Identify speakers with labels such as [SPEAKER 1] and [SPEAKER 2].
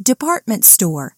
[SPEAKER 1] department store.